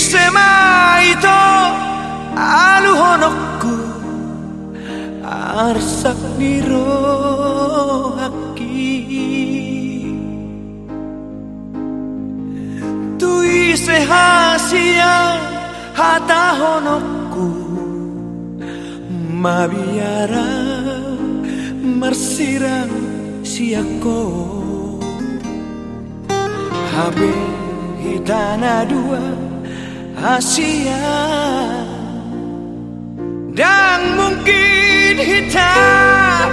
سمعت الهنك أرسقني روحك তুই সে হাসিয়া হাতা হনকু মাবিয়ারা মার্সিরাং siako Habe hitana dua Asia dan mungkin hitam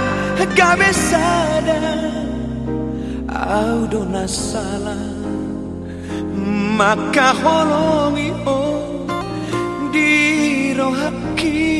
gabe sada au dona sala maka holongi oh di rohaki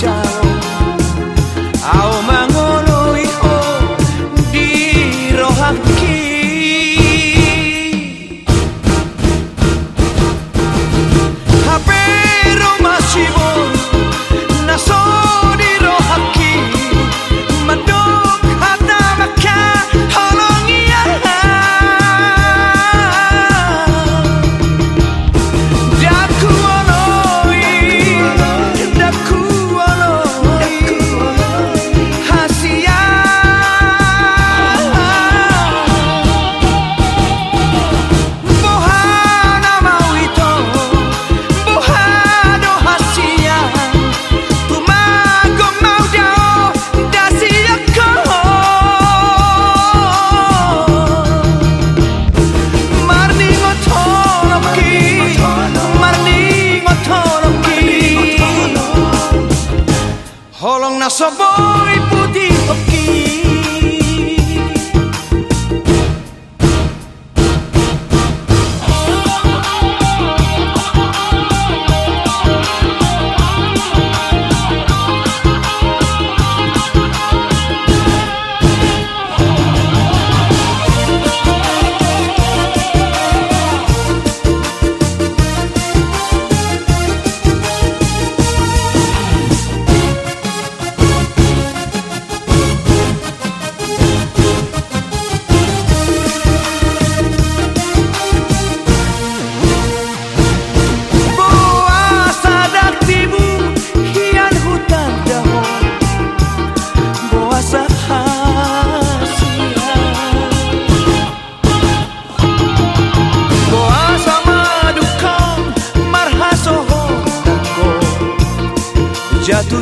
家。ya tú